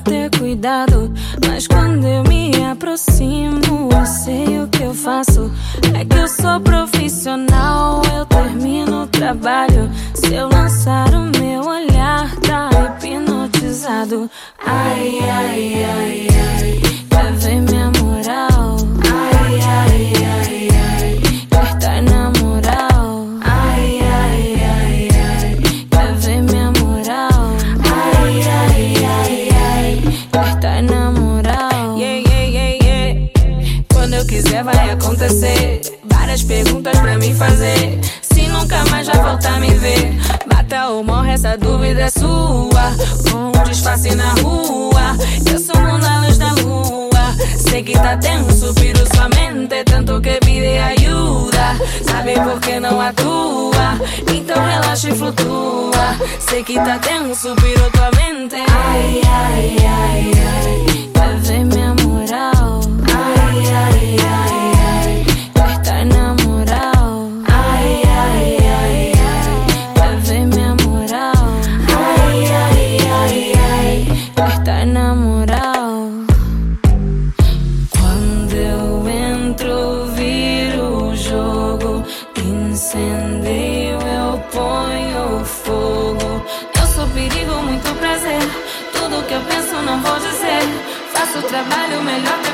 ter cuidado. Mas quando eu me aproximo, eu sei o que eu faço. É que eu sou profissional, eu termino o trabalho. Se eu lançar o meu olhar, tá hipnotizado. Ai, ai, ai. ai. Dia vai acontecer. Várias perguntas pra me fazer. Se nunca mais vai voltar me ver. Bata ou morre, essa dúvida é sua. Com um disfarce na rua. Eu sou na luz da lua. Sei que tá tenso, sua mente. Tanto que pide ajuda. Sabe por que não atua? Então relaxa e flutua. Sei que tá tenso, piro tua mente. Ai, ai, ai. Entro, viro o jogo. Incendeio, eu ponho fogo. Eu sou perigo, muito prazer. Tudo que eu penso, não vou dizer. Faço o trabalho melhor